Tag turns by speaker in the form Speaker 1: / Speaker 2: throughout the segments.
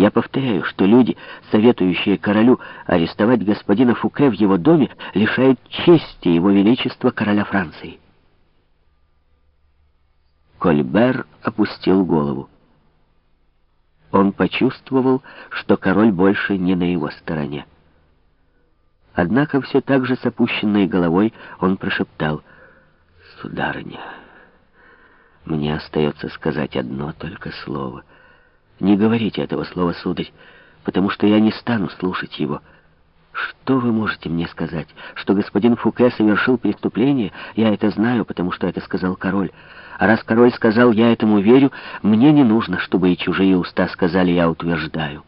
Speaker 1: Я повторяю, что люди, советующие королю арестовать господина Фуке в его доме, лишают чести его величества короля Франции. Кольбер опустил голову. Он почувствовал, что король больше не на его стороне. Однако все так же с опущенной головой он прошептал «Сударыня, мне остается сказать одно только слово. Не говорите этого слова, сударь, потому что я не стану слушать его». «Что вы можете мне сказать? Что господин Фуке совершил преступление? Я это знаю, потому что это сказал король. А раз король сказал, я этому верю, мне не нужно, чтобы и чужие уста сказали, я утверждаю.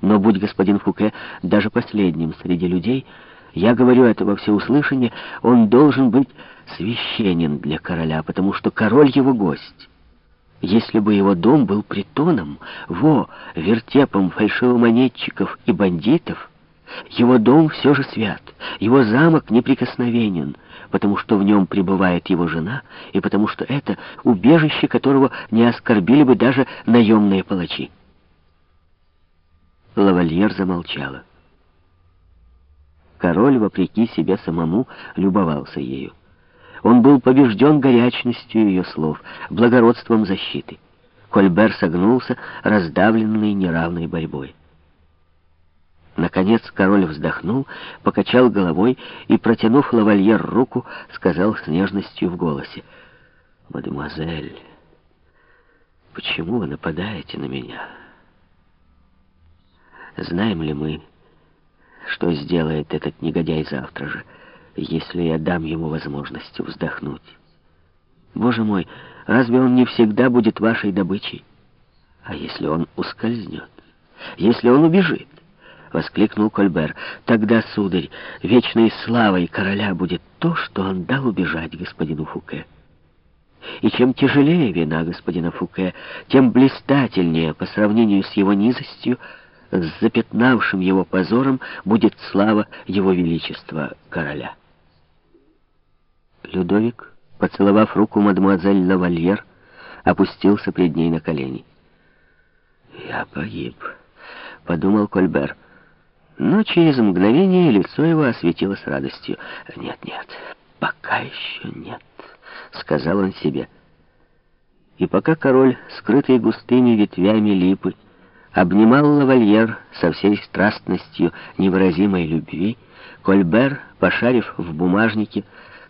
Speaker 1: Но будь господин Фуке даже последним среди людей, я говорю это во всеуслышание, он должен быть священен для короля, потому что король его гость». Если бы его дом был притоном, во, вертепом фальшивомонетчиков и бандитов, его дом все же свят, его замок неприкосновенен, потому что в нем пребывает его жена, и потому что это убежище, которого не оскорбили бы даже наемные палачи. Лавальер замолчала. Король, вопреки себе самому, любовался ею. Он был побежден горячностью ее слов, благородством защиты. Кольбер согнулся, раздавленный неравной борьбой. Наконец король вздохнул, покачал головой и, протянув лавальер руку, сказал с нежностью в голосе, «Мадемуазель, почему вы нападаете на меня? Знаем ли мы, что сделает этот негодяй завтра же, если я дам ему возможность вздохнуть? Боже мой, разве он не всегда будет вашей добычей? А если он ускользнет? Если он убежит? — воскликнул Кольбер. «Тогда, сударь, вечной славой короля будет то, что он дал убежать господину Фуке. И чем тяжелее вина господина Фуке, тем блистательнее по сравнению с его низостью, с запятнавшим его позором будет слава его величества короля». Людовик, поцеловав руку мадемуазель Лавальер, опустился пред ней на колени. «Я погиб», — подумал Кольбер. Но через мгновение лицо его осветилось радостью. «Нет, нет, пока еще нет», — сказал он себе. И пока король, скрытый густыми ветвями липы, обнимал лавальер со всей страстностью невыразимой любви, Кольбер, пошарив в бумажнике,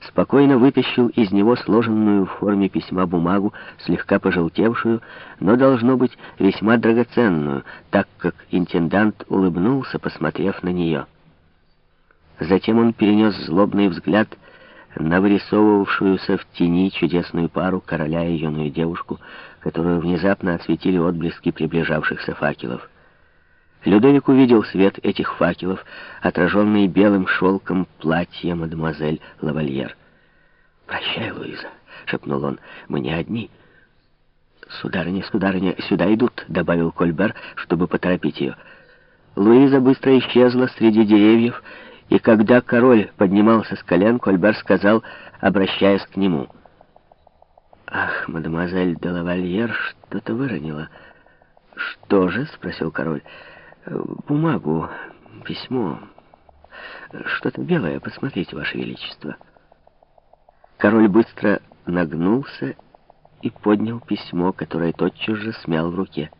Speaker 1: спокойно вытащил из него сложенную в форме письма бумагу, слегка пожелтевшую, но, должно быть, весьма драгоценную, так как интендант улыбнулся, посмотрев на нее. Затем он перенес злобный взгляд на вырисовывавшуюся в тени чудесную пару короля и юную девушку, которую внезапно осветили отблески приближавшихся факелов. Людовик увидел свет этих факелов, отраженный белым шелком платья мадемуазель Лавальер. «Прощай, Луиза», — шепнул он, — «мы не одни». «Сударыня, сударыня, сюда идут», — добавил Кольбер, чтобы поторопить ее. Луиза быстро исчезла среди деревьев, и когда король поднимался с колен, Кольбер сказал, обращаясь к нему. «Ах, мадемуазель де лавальер что-то выронила». «Что же?» — спросил король. «Бумагу, письмо, что-то белое, посмотрите, Ваше Величество». Король быстро нагнулся и поднял письмо, которое тотчас же смял в руке.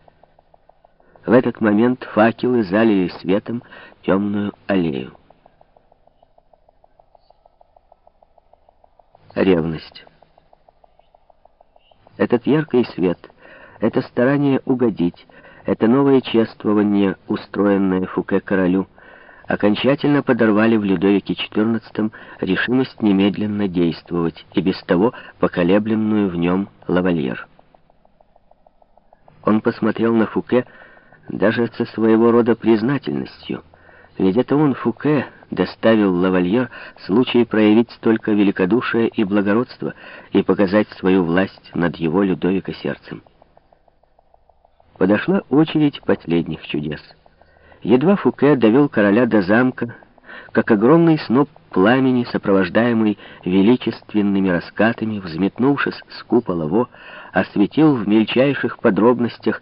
Speaker 1: В этот момент факелы залили светом темную аллею. Ревность. Этот яркий свет, это старание угодить, это новое чествование, устроенное Фуке королю, окончательно подорвали в Людовике XIV решимость немедленно действовать и без того поколебленную в нем лавальер. Он посмотрел на Фуке даже со своего рода признательностью, ведь это он, Фуке, доставил лавальер случай проявить столько великодушия и благородства и показать свою власть над его Людовика сердцем. Подошла очередь последних чудес. Едва Фуке довел короля до замка, как огромный сноп пламени, сопровождаемый величественными раскатами, взметнувшись с купола Во, осветил в мельчайших подробностях